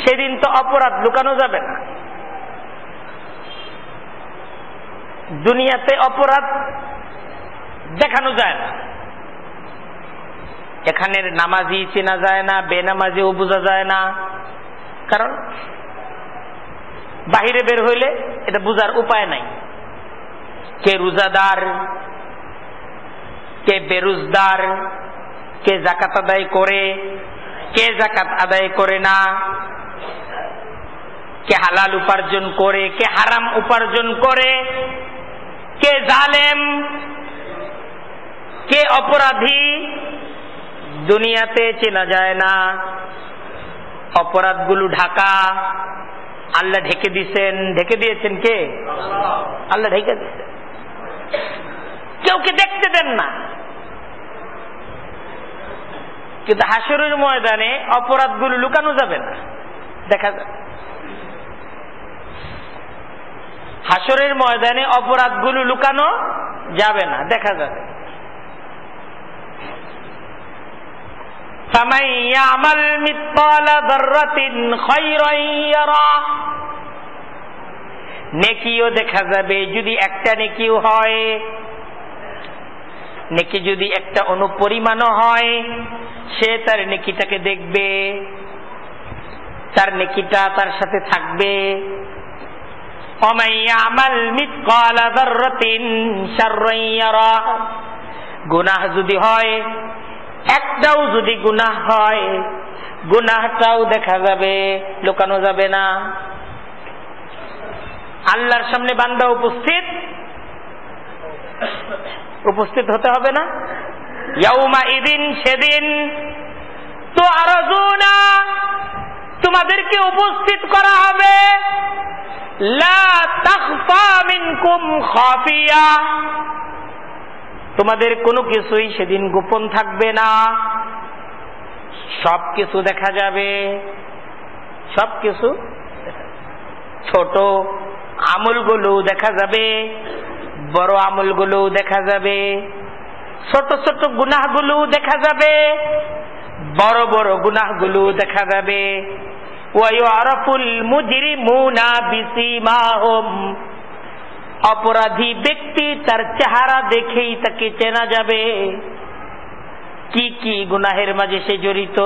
সেদিন তো অপরাধ লুকানো যাবে না। দুনিয়াতে অপরাধ দেখানো যায় না। এখানের নামাজি চেনা যায় না, বেনামাজিও বোঝা যায় না। কারণ বাহিরে বের হইলে এটা বুঝার উপায় নাই। কে রোজাদার, কে বেরুজদার, কে জাকাত আদায় করে কে জাকাত আদায় করে না? কে হালাল উপার্জন করে, কে হারাম উপার্জন করে, কে জালেম, কে অপরাধী, দুনিয়াতে চেনা যায় না। অপরাধগুলো ঢাকা। আল্লাহ ঢেকে দিছেন। ঢেকে দিয়েছেন কে? আল্লাহ ঢেকে দিয়েছেন। কেউ কে দেখতে দেন না? কিন্তু হাসরের ময়দানে অপরাধগুলো লুকানো যাবে না। দেখা যাবে হাসরের ময়দানে অপরাধগুলো লুকানো যাবে না, দেখা যাবে নেকিও দেখা যাবে, যদি একটা নেকিও হয় নেকি যদি একটা অনুপরিমাণও হয়, সে তার নেকিটাকে দেখবে, তার নেকিটা তার সাথে থাকবে। গুনাহ যদি হয়, একটাও যদি গুনাহ হয়, গুনাহটাও দেখা যাবে, লুকানো যাবে না। আল্লাহর সামনে বান্দা উপস্থিত। উপস্থিত হতে হবে না। ইয়াউমা ইদিন সেদিন তো আরও না তোমাদেরকে উপস্থিত করা হবে। তোমাদের কোনো কিছুই সেদিন গোপন থাকবে না। সব কিছু দেখা যাবে। সব কিছু ছোট আমলগুলো দেখা যাবে। বড় আমলগুলো দেখা যাবে, ছোট ছোট গুনাহগুলো দেখা যাবে, বড় বড় গুনাহগুলো দেখা যাবে। অপরাধী ব্যক্তি তার চেহারা দেখেই তাকে চেনা যাবে। কি কি গুনাহের মাঝে সে জড়িত?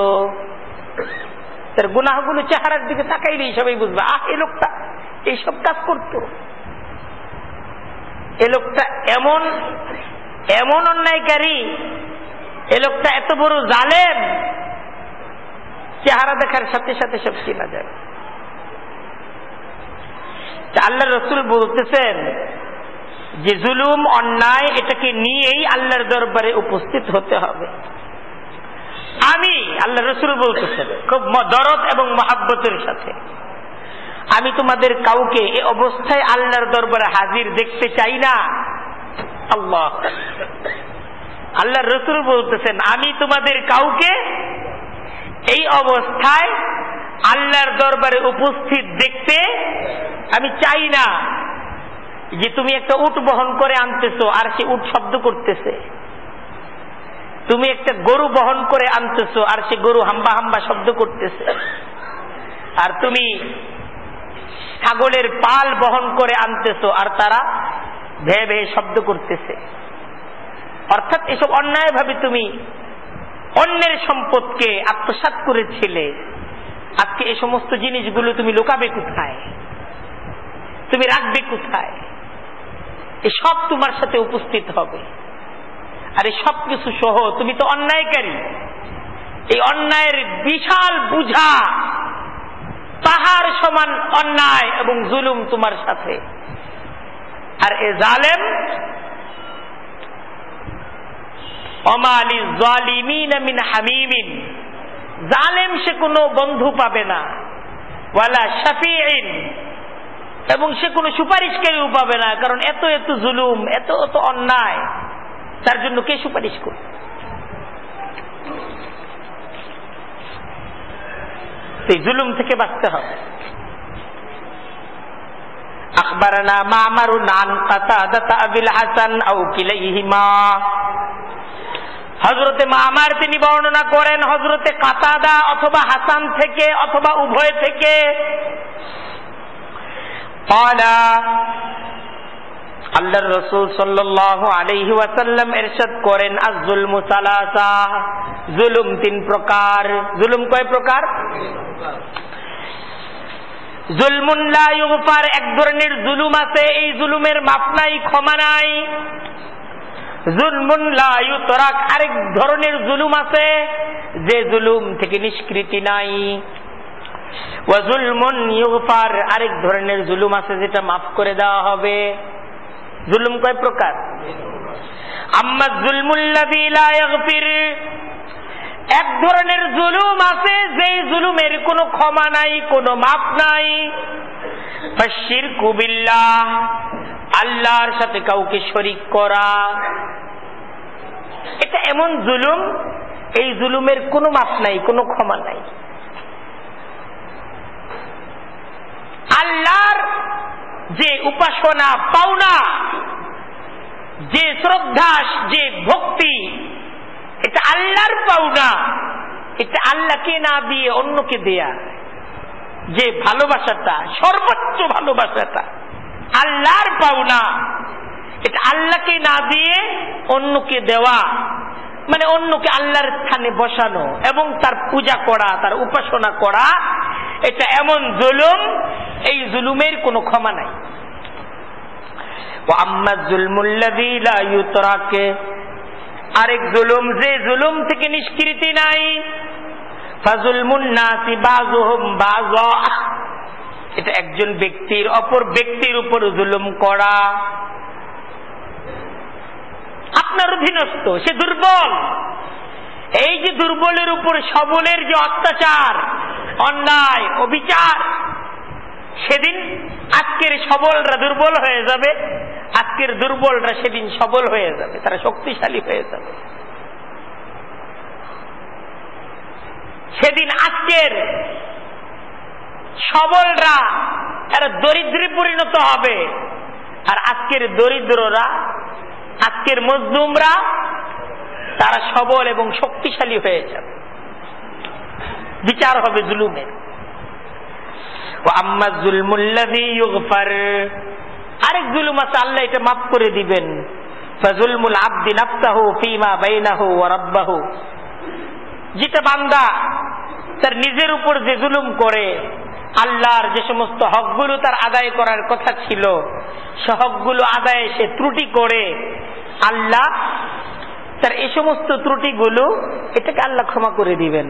তার গুনাহগুলো চেহারার দিকে তাকাইলেই সবাই বুঝবে, আহ এই লোকটা এইসব কাজ করত। এ লোকটা এমন এমন অন্যায়কারী, এ লোকটা এত বড় জালেম, চেহারা দেখার সাথে সাথে সব চেনা যাবে আল্লাহ রসুল বলতেছেন যে জুলুম, অন্যায় এটাকে নিয়েই আল্লাহর দরবারে উপস্থিত হতে হবে। আমি আল্লাহ রসুল বলতেছেন, খুব দরদ এবং মহাব্বতের সাথে। আমি তোমাদের কাউকে এ অবস্থায় আল্লাহর দরবারে হাজির দেখতে চাই না। আল্লাহ। আল্লাহ রসুল বলতেছেন, আমি তোমাদের কাউকে এই অবস্থায় আল্লাহর দরবারে উপস্থিত দেখতে আমি চাই না। যে তুমি একটা উট বহন করে আনতেছো আর সে উট শব্দ করতেছে। তুমি একটা গরু বহন করে আনতেছো আর সে গরু হাম্বা হাম্বা শব্দ করতেছে। আর তুমি ছাগলের পাল বহন করে আনতেছো আর তারা ভেয়ে ভেয়ে শব্দ করতেছে। অর্থাৎ এসব অন্যায় ভাবে তুমি অন্যের সম্পদকে আত্মসাত করেছিলে। আজকে এই সমস্ত জিনিসগুলো তুমি লুকাবে কোথায়? তুমি রাখবে কোথায়? এসব তোমার সাথে উপস্থিত হবে। আর এই সব কিছু সহ তুমি তো অন্যায়কারী। এই অন্যায়ের বিশাল বুঝা পাহাড় সমান অন্যায় এবং জুলুম তোমার সাথে। আর এ জালেম অমালি জালিমিন মিন হামিমিন। জালেম সে কোনো বন্ধু পাবে না, ওয়ালা শাফিইন এবং সে কোনো সুপারিশকারীও পাবে না, কারণ এত এত জুলুম, এত এত অন্যায়, তার জন্য কে সুপারিশ করবে? সেই জুলুম থেকে বাঁচতে হবে أخبرنا معمر عن قتادة أبي الحسن أو كليهما হজরতে মামার তিনি বর্ণনা করেন হজরতে কাতাদা অথবা হাসান থেকে অথবা উভয় থেকে আল্লাহর রসুল সাল্লাহ আলহি ওয়াসাল্লাম এরশাদ করেন আজুল মুসালাসা জুলুম তিন প্রকার জুলুম কয় প্রকার জুলমুল্লাহ এক ধরনের জুলুম আছে এই জুলুমের মাপ নাই ক্ষমা নাই। জুলমুল্লাহ আরেক ধরনের জুলুম আছে যে জুলুম থেকে নিষ্কৃতি নাই। ওয়াজুলমুন ইউফার আরেক ধরনের জুলুম আছে যেটা মাফ করে দেওয়া হবে। জুলুম কয় প্রকার? আম্মা জুলমুল্লাযী লা ইয়াগফির এক ধরনের জুলুম আছে, যেই জুলুমের কোনো ক্ষমা নাই, কোনো মাপ নাই। শিরকুবিল্লাহ আল্লাহর সাথে কাউকে শরিক করা। এটা এমন জুলুম, এই জুলুমের কোনো মাপ নাই, কোনো ক্ষমা নাই। আল্লাহর যে উপাসনা, পাওনা, যে শ্রদ্ধা, যে ভক্তি এটা আল্লাহর পাওনা। এটা আল্লাহকে না দিয়ে অন্যকে দেয়া। যে ভালোবাসাটা, সর্বোচ্চ ভালোবাসাটা আল্লাহর পাওনা। এটা আল্লাহকে না দিয়ে অন্যকে দেওয়া। মানে অন্যকে আল্লাহর স্থানে বসানো এবং তার পূজা করা, তার উপাসনা করা, এটা এমন জুলুম, এই জুলুমের কোনো ক্ষমা নাই। আরেক জুলুম, যে জুলুম থেকে নিষ্কৃতি নাই। এটা একজন ব্যক্তির, অপর ব্যক্তির উপর জুলুম করা। আপনার অধীনস্থ, সে দুর্বল। এই যে দুর্বলের উপর সবলের যে অত্যাচার, অন্যায়, অবিচার, সেদিন আজকের সবলরা দুর্বল হয়ে যাবে। আজকের দুর্বলরা সেদিন সবল হয়ে যাবে, তারা শক্তিশালী হয়ে যাবে। সেদিন আজকের সবলরা এরা দরিদ্রে পরিণত হবে, আর আজকের দরিদ্ররা, আজকের মজলুমরা, তারা সবল এবং শক্তিশালী হয়ে যাবে। বিচার হবে জুলুমের। আরেক জুলুম আছে, আল্লাহ এটা মাফ করে দিবেন। ফাজুলমুল ফিমা বাইনাহু যেটা বান্দা তার নিজের উপর যে জুলুম করে, আল্লাহর যে সমস্ত হকগুলো তার আদায় করার কথা ছিল, সে হকগুলো আদায়ে সে ত্রুটি করে, আল্লাহ তার এই সমস্ত ত্রুটিগুলো এটাকে আল্লাহ ক্ষমা করে দিবেন।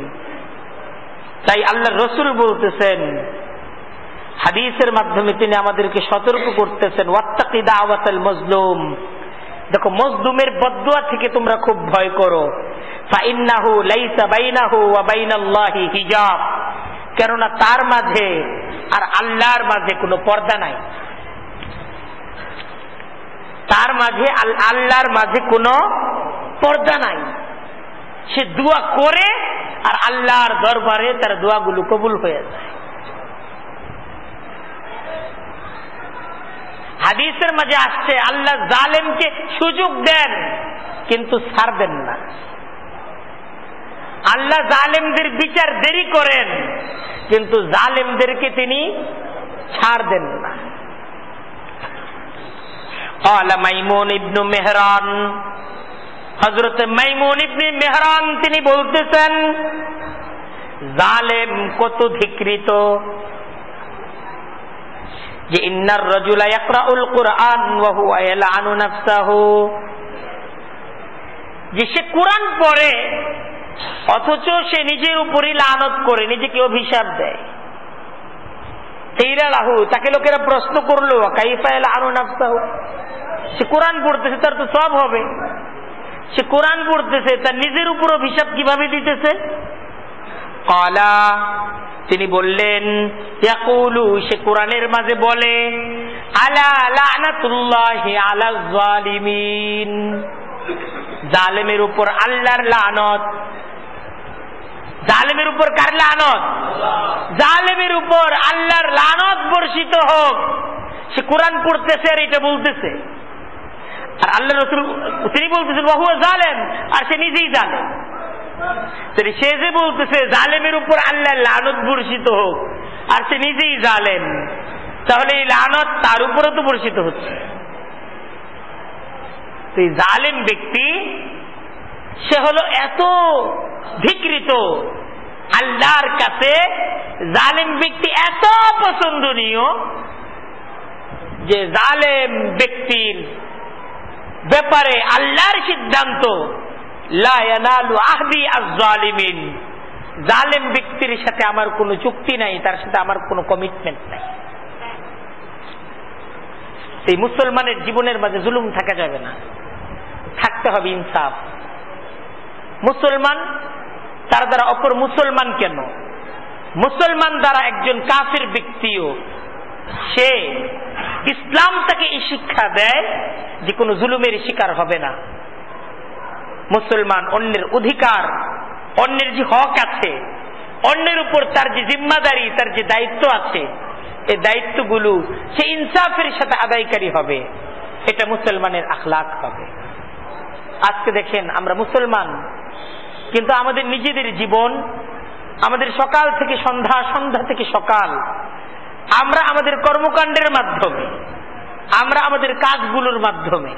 তাই আল্লাহ রসুল বলতেছেন হাদিসের মাধ্যমে তিনি আমাদেরকে সতর্ক করতেছেন ওয়াত্তাকিদা আওয়াতাল মজলুম। দেখো, মজলুমের বদুয়া থেকে তোমরা খুব ভয় করো। ফাইন্নাহু লাইসা বাইনাহু ওয়া বাইনাল্লাহি হিজাব। কেননা তার মাঝে আর আল্লাহর মাঝে কোনো পর্দা নাই। তার মাঝে আল্লাহর মাঝে কোনো পর্দা নাই। সে দোয়া করে আর আল্লাহর দরবারে তার দোয়াগুলো কবুল হয়ে যায়। হাদিসের মাঝে আসছে, আল্লাহ জালেমকে সুযোগ দেন, কিন্তু দেন না। আল্লাহ জালেমদের বিচার দেরি করেন, কিন্তু জালেমদেরকে তিনি ছাড় দেন না মাইমুন ইবনু মেহরান হজরত মাইমুন ইবনি মেহরান তিনি বলতেছেন, জালেম কত ধিকৃত যে ইন্নার রজুলা ইয়াকরাউল কুরআন ওয়া হুয়া যে সে কোরআন পড়ে, অথচ সে নিজের উপরই লানত করে, নিজেকে অভিশাপ দেয়। তাকে লোকেরা প্রশ্ন করল সে কোরআন পড়তেছে, তার তো সব হবে। সে কোরআন পড়তেছে, তার নিজের উপর অভিশাপ কীভাবে দিতেছে? কলা তিনি বললেন সে কোরআনের মাঝে বলে, আলা লানাতুল্লাহ আলা জালিমিন। জালেমের উপর আল্লাহর লানত। জালেমের উপর কার লানত? জালেমের উপর আল্লাহর লানত বর্ষিত হোক। সে কোরআন পড়তেছে আর এটা বলতেছে। আর আল্লাহ রসুল, তিনি বলতেছেন বহু জালেম। আর সে নিজেই জালেম। সে যে বলতেছে, জালেমের উপর আল্লাহ লানত বর্ষিত হোক, আর সে নিজেই জালেম, তাহলে এই লানত তার উপরে তো বর্ষিত হচ্ছে। সেই জালেম ব্যক্তি, সে হলো এত ধিকৃত আল্লাহর কাছে, জালেম ব্যক্তি এত পছন্দনীয় যে জালেম ব্যক্তির ব্যাপারে আল্লাহর সিদ্ধান্ত জালেম ব্যক্তির সাথে আমার কোনো চুক্তি নাই, তার সাথে আমার কোনো কমিটমেন্ট নাই। এই মুসলমানের জীবনের মাঝে জুলুম থাকা যাবে না। থাকতে হবে ইনসাফ। মুসলমান, তার দ্বারা অপর মুসলমান কেন? মুসলমান দ্বারা একজন কাফের ব্যক্তিও, সে ইসলাম তাকে এই শিক্ষা দেয় যে কোনো জুলুমের শিকার হবে না। মুসলমান অন্যের অধিকার, অন্যের যে হক আছে, অন্যের উপর তার যে জিম্মাদারি, তার যে দায়িত্ব আছে, এই দায়িত্বগুলো সে ইনসাফের সাথে আদায়কারী হবে। এটা মুসলমানের আখলাক হবে। আজকে দেখেন, আমরা মুসলমান, কিন্তু আমাদের নিজেদের জীবন, আমাদের সকাল থেকে সন্ধ্যা সন্ধ্যা থেকে সকাল, আমরা আমাদের কর্মকাণ্ডের মাধ্যমে, আমরা আমাদের কাজগুলোর মাধ্যমে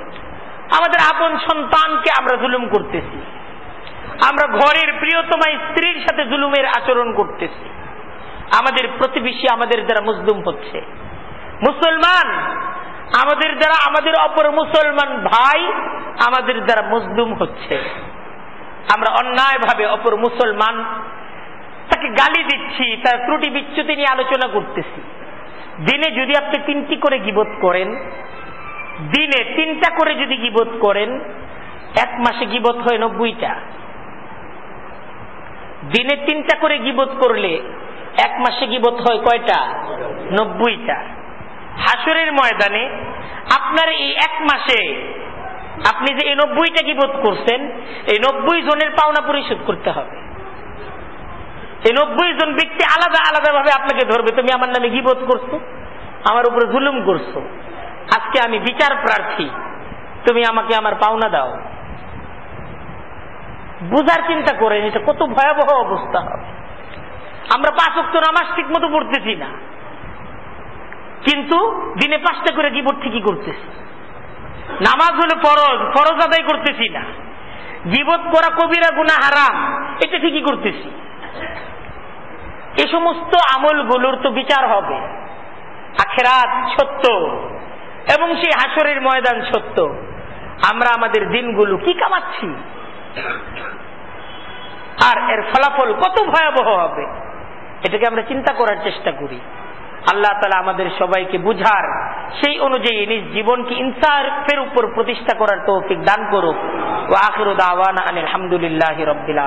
আমাদের আপন সন্তানকে আমরা জুলুম করতেছি। আমরা ঘরের প্রিয়তমা স্ত্রীর সাথে জুলুমের আচরণ করতেছি। আমাদের প্রতিবেশী আমাদের দ্বারা মুসলুম হচ্ছে। মুসলমান, আমাদের দ্বারা আমাদের অপর মুসলমান ভাই আমাদের দ্বারা মুসলুম হচ্ছে। আমরা অন্যায়ভাবে অপর মুসলমান, তাকে গালি দিচ্ছি, তার ত্রুটি বিচ্যুতি নিয়ে আলোচনা করতেছি। দিনে যদি আপনি তিনটি করে গিবোধ করেন দিনে তিনটা করে যদি গিবোধ করেন, এক মাসে গিবোধ হয় নব্বইটা। দিনে তিনটা করে গিবোধ করলে এক মাসে গিবোধ হয় কয়টা? নব্বইটা। হাসরের ময়দানে আপনার এই এক মাসে আপনি যে এই নব্বইটা গিবোধ করছেন, এই নব্বই জনের পাওনা পরিশোধ করতে হবে। এই নব্বই জন ব্যক্তি আলাদা আলাদা ভাবে আপনাকে ধরবে, তুমি আমার নামে গিবোধ করছ, আমার উপরে জুলুম করছ। আজকে আমি বিচার প্রার্থী। তুমি আমাকে আমার পাওনা দাও। বুঝার চিন্তা করেন এটা কত ভয়াবহ অবস্থা। হবে আমরা পাঁচ অক্ট নামাজ ঠিক মতো পড়তেছি না। কিন্তু দিনে পাঁচটা করে গিবোধ ঠিকই করতেছি। নামাজ হলো ফরজ ফরজ আদায় করতেছি না। জীবত করা কবিরা গুণা হারাম, এটা ঠিকই করতেছি। এ সমস্ত আমলগুলোর তো বিচার হবে। আখেরাত সত্য। এবং সেই হাসরের ময়দান সত্য। আমরা আমাদের দিনগুলো কি কামাচ্ছি? আর এর ফলাফল কত ভয়াবহ হবে? এটাকে আমরা চিন্তা করার চেষ্টা করি। আল্লাহ তালা আমাদের সবাইকে বুঝার সেই অনুযায়ী নিজ জীবনকে ইনসাফের উপর প্রতিষ্ঠা করার তৌফিক দান করুক। ও আখির দাওয়ানা আলহামদুলিল্লাহ রবিল